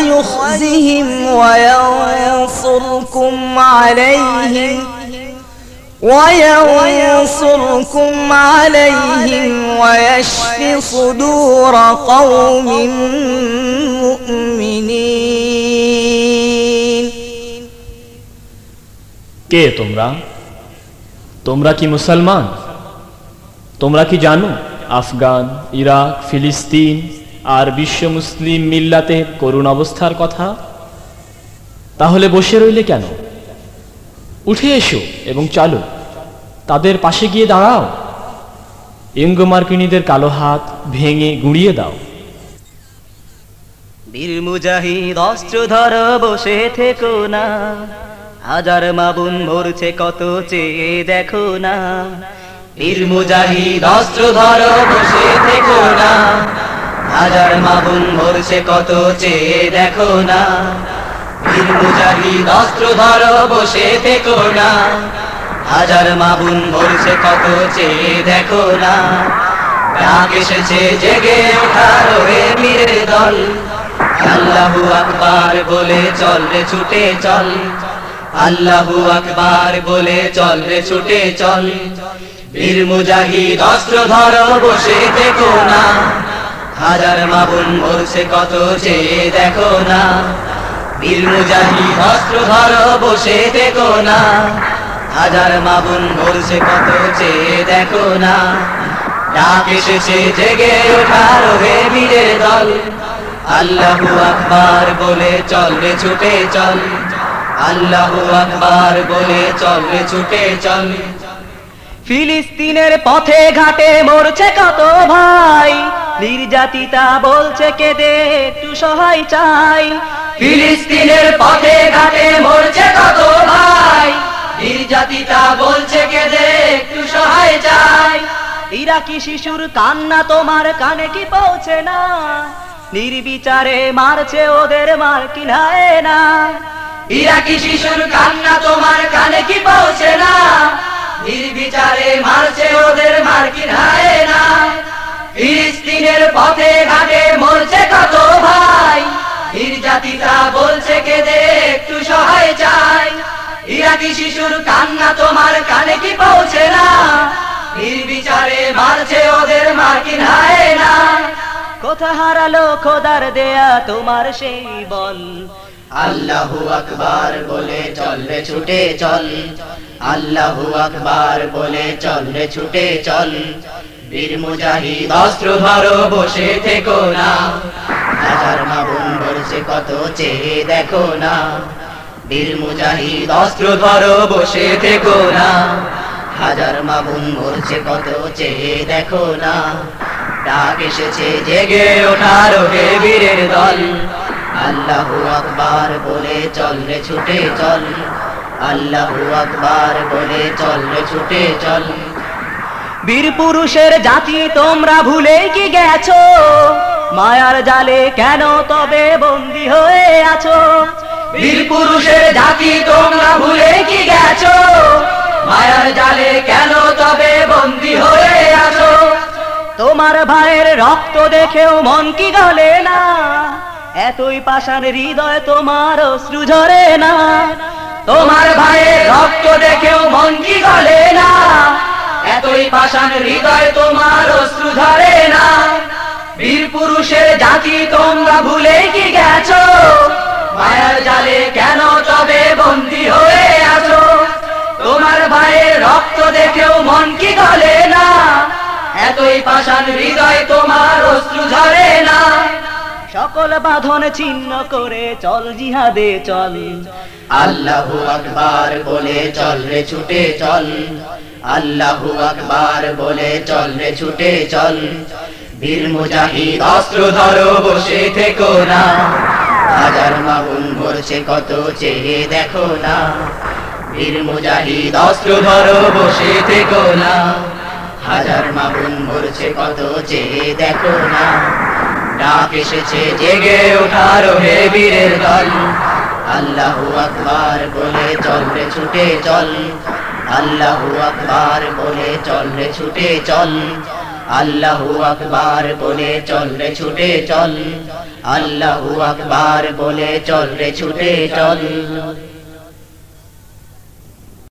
ويخزهم وينصركم عليهم وينصركم عليهم ويشف صدور قوم مؤمنين কে তোমরা তোমরা কি মুসলমান তোমরা কি জানো আফগান ইরাক ফিলিস্তিন আর বিশ্ব মুসলিম মিল্লাতে করুণ অবস্থার কথা? তাহলে বসে রইলে কেন? উঠে এসো এবং চালো। তাদের পাশে গিয়ে দাঁড়াও। ইঙ্গমার্কিনীদের কালো হাত ভেঙে গুঁড়িয়ে দাও। বীর মুজাহিদ, অস্ত্র ধর, বসে থেকো না। হাজার মাবুন মরছে, কত চেয়ে দেখো না। বীর মুজাহিদ, অস্ত্র ধর, বসে থেকো না। হাজার মাবুন মরছে, কত চেয়ে দেখো না। বীর অস্ত্র ধর, বসে থেকো না। হাজার মাবুন মরছে, কত চেয়ে দেখো না। ডাক এসেছে, জেগে ওঠার হে বীরের দল। আল্লাহু আকবার বলে, চল রে, ছুটে চল। আল্লাহু আকবার বলে, চল রে, ছুটে চল। বীর মুজাহিদ অস্ত্র ধর, বসে দেখো না। হাজার মাবুন মরছে কত চেয়ে দেখো না। বীর মুজাহিদ অস্ত্র ধর, বসে দেখো না। হাজার মাবুন মরছে কত চেয়ে দেখো না। ডাক এসেছে জেগে ওঠার হে বীরের দল। আল্লাহু আকবার বলে চল রে, ছুটে চল। আল্লাহু আকবার বলে চল রে, ছুটে চল। ফিলিস্তিনের পথে ঘাটে মরছে কত ভাই। নির্যাতিতা বলছে কেঁদে, একটু সহায় চাই। ফিলিস্তিনের পথে ঘাটে মরছে কত ভাই। নির্যাতিতা বলছে কেঁদে, একটু সহায় চাই। ইরাকি শিশুর কান্না তোমার কানে কি পৌঁছে না? নির্বিচারে মারছে ওদের মার কিনায় না। ইরাকি শিশুর কান্না তোমার কানে কি পৌঁছে পথে ঘাটে মরছে কত ভাই। নির্যাতিতা বলছে কেঁদে একটু সহায় চাই। ইরাকি শিশুর কান্না তোমার কানে কি পৌঁছে না? নির্বিচারে মারছে ওদের মার কিনায় না। কোথা হারালো খোদার দেয়া তোমার সেই বল আল্লাহু আকবার বলে চল ছুটে চল। আল্লাহু আকবার বলে চল ছুটে চল। বীর মুজাহিদ অস্ত্র ধরো বসে থেকো না। হাজার মাবুন বলছে কত চেয়ে দেখো না। বীর মুজাহিদ অস্ত্র ধরো বসে থেকো না। হাজার মাবুন মরছে কত চেয়ে দেখো না। ডাক এসেছে জেগে ওঠার হে বীরের দল। আল্লাহু আকবার বলে, চল রে, ছুটে চল। আল্লাহু আকবার বলে, চল রে, ছুটে চল। বীর পুরুষের জাতি তোমরা ভুলে কি গেছো? মায়ার জালে কেন তবে বন্দি হয়ে আছো? বীর পুরুষের জাতি তোমরা ভুলে কি গেছো? মায়ার জালে কেন তবে বন্দী হয়ে আছো? তোমার ভাইয়ের রক্ত দেখেও মন কি গলে না? এতই পাষাণ হৃদয় তোমার অশ্রু ঝরে না? তোমার ভাইয়ের রক্ত দেখেও মন কি গলে এতই পাষাণ হৃদয় তোমার অশ্রু ঝরে না। বীর পুরুষের জাতি তোমরা ভুলে কি গেছো? মায়ার জালে কেন তবে বন্দি হয়ে আছো? তোমার ভাইয়ের রক্ত দেখেও মন কি গলে না? এতই পাষাণ হৃদয় তোমার অশ্রু ঝরে না। সকল বাঁধন ছিন্ন করে চল জিহাদে চল। আল্লাহু আকবার বলে চল রে, ছুটে চল। আল্লাহু আকবার বলে চল রে, ছুটে চল। বীর মুজাহিদ, অস্ত্র ধরো, বসে থেকো না। হাজার মাগুন ভরছে কত চেয়ে দেখো না। বীর মুজাহিদ, অস্ত্র ধরো, বসে থেকো না। হাজার মাগুন ভরছে কত চেয়ে দেখো না। ডাক এসেছে, জেগে ওঠার হে বীরের দল। আল্লাহু আকবার বলে চল রে, ছুটে চল। আল্লাহু আকবার বলে চল রে ছুটে চল। আল্লাহু আকবার বলে চল রে ছুটে চল। আল্লাহু আকবার বলে চল রে ছুটে চল।